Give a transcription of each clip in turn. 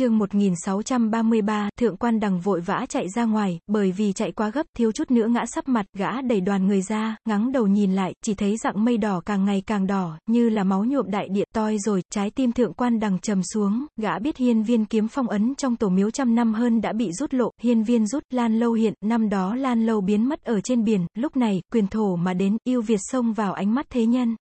chương 1633, thượng quan đằng vội vã chạy ra ngoài, bởi vì chạy quá gấp, thiếu chút nữa ngã sắp mặt, gã đẩy đoàn người ra, ngắng đầu nhìn lại, chỉ thấy dạng mây đỏ càng ngày càng đỏ, như là máu nhuộm đại địa, toi rồi, trái tim thượng quan đằng trầm xuống, gã biết hiên viên kiếm phong ấn trong tổ miếu trăm năm hơn đã bị rút lộ, hiên viên rút, lan lâu hiện, năm đó lan lâu biến mất ở trên biển, lúc này, quyền thổ mà đến, yêu Việt sông vào ánh mắt thế nhân.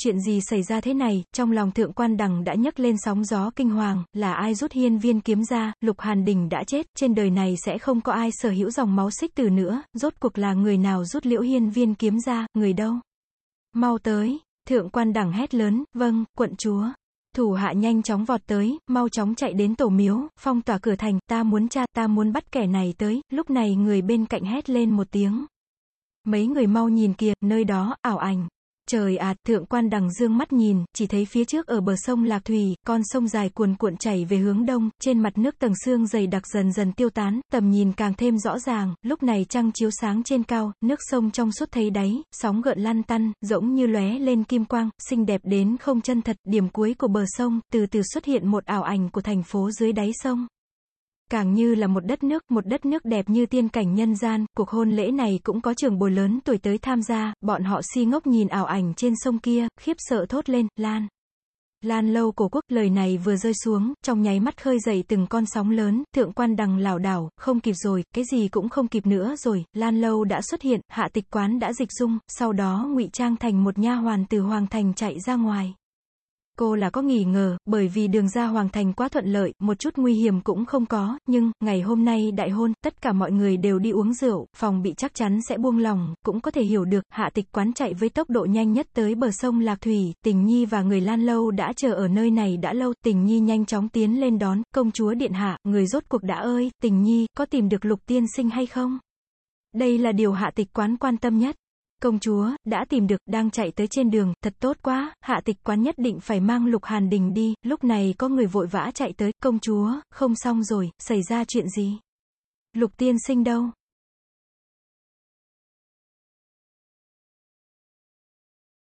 Chuyện gì xảy ra thế này, trong lòng thượng quan đằng đã nhấc lên sóng gió kinh hoàng, là ai rút hiên viên kiếm ra, lục hàn đình đã chết, trên đời này sẽ không có ai sở hữu dòng máu xích từ nữa, rốt cuộc là người nào rút liễu hiên viên kiếm ra, người đâu? Mau tới, thượng quan đằng hét lớn, vâng, quận chúa. Thủ hạ nhanh chóng vọt tới, mau chóng chạy đến tổ miếu, phong tỏa cửa thành, ta muốn cha, ta muốn bắt kẻ này tới, lúc này người bên cạnh hét lên một tiếng. Mấy người mau nhìn kìa, nơi đó, ảo ảnh. Trời ạ, thượng quan đằng dương mắt nhìn, chỉ thấy phía trước ở bờ sông Lạc Thủy, con sông dài cuồn cuộn chảy về hướng đông, trên mặt nước tầng xương dày đặc dần dần tiêu tán, tầm nhìn càng thêm rõ ràng, lúc này trăng chiếu sáng trên cao, nước sông trong suốt thấy đáy, sóng gợn lăn tăn, rỗng như lóe lên kim quang, xinh đẹp đến không chân thật, điểm cuối của bờ sông, từ từ xuất hiện một ảo ảnh của thành phố dưới đáy sông càng như là một đất nước, một đất nước đẹp như tiên cảnh nhân gian, cuộc hôn lễ này cũng có trường bồi lớn tuổi tới tham gia, bọn họ si ngốc nhìn ảo ảnh trên sông kia, khiếp sợ thốt lên, Lan. Lan lâu cổ quốc, lời này vừa rơi xuống, trong nháy mắt khơi dậy từng con sóng lớn, thượng quan đằng lảo đảo, không kịp rồi, cái gì cũng không kịp nữa rồi, Lan lâu đã xuất hiện, hạ tịch quán đã dịch dung, sau đó ngụy trang thành một nha hoàn từ hoàng thành chạy ra ngoài. Cô là có nghi ngờ, bởi vì đường ra Hoàng Thành quá thuận lợi, một chút nguy hiểm cũng không có, nhưng, ngày hôm nay đại hôn, tất cả mọi người đều đi uống rượu, phòng bị chắc chắn sẽ buông lòng, cũng có thể hiểu được, hạ tịch quán chạy với tốc độ nhanh nhất tới bờ sông Lạc Thủy, tình nhi và người Lan Lâu đã chờ ở nơi này đã lâu, tình nhi nhanh chóng tiến lên đón, công chúa điện hạ, người rốt cuộc đã ơi, tình nhi, có tìm được lục tiên sinh hay không? Đây là điều hạ tịch quán quan tâm nhất. Công chúa, đã tìm được, đang chạy tới trên đường, thật tốt quá, hạ tịch quán nhất định phải mang lục hàn đình đi, lúc này có người vội vã chạy tới, công chúa, không xong rồi, xảy ra chuyện gì? Lục tiên sinh đâu?